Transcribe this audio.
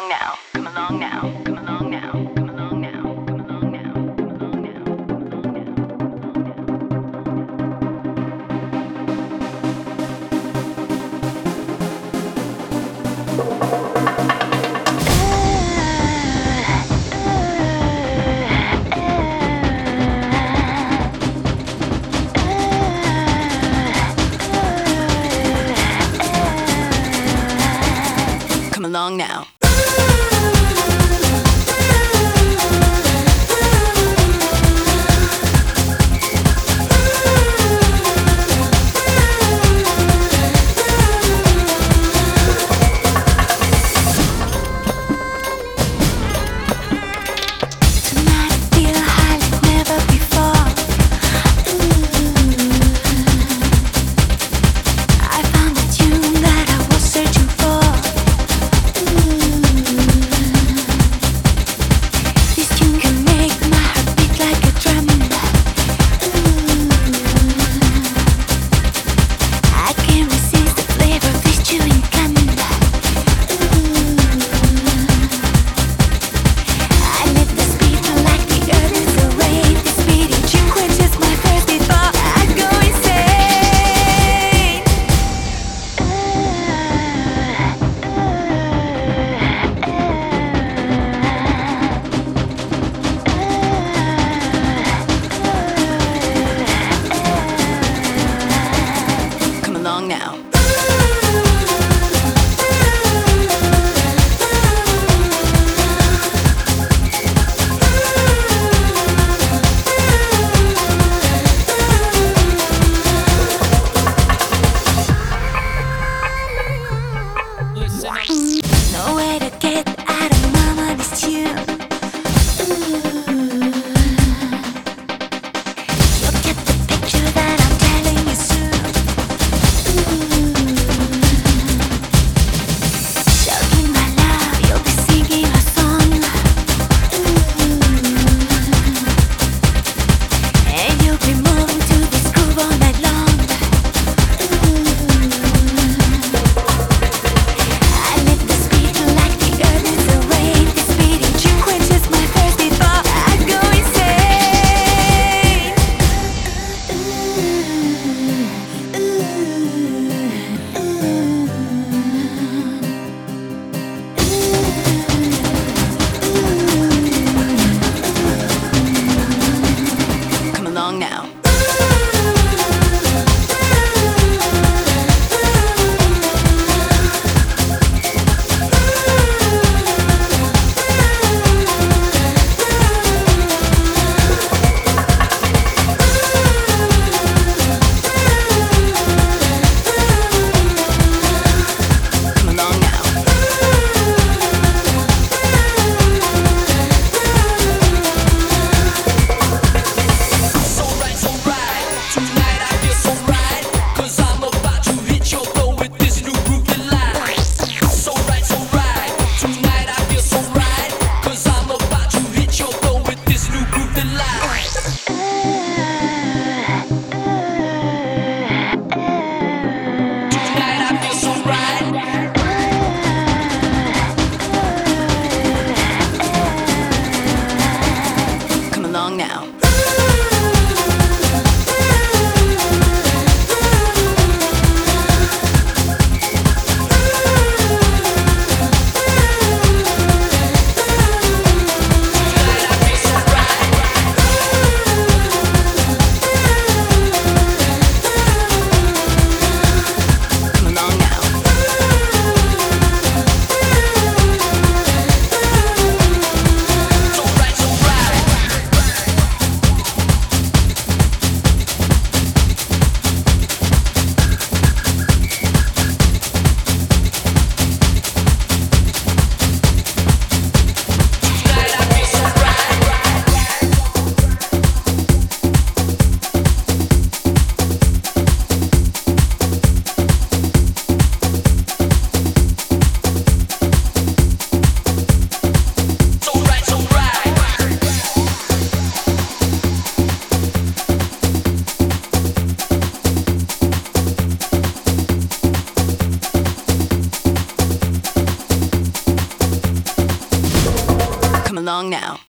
along now. Come along now. now. Along now.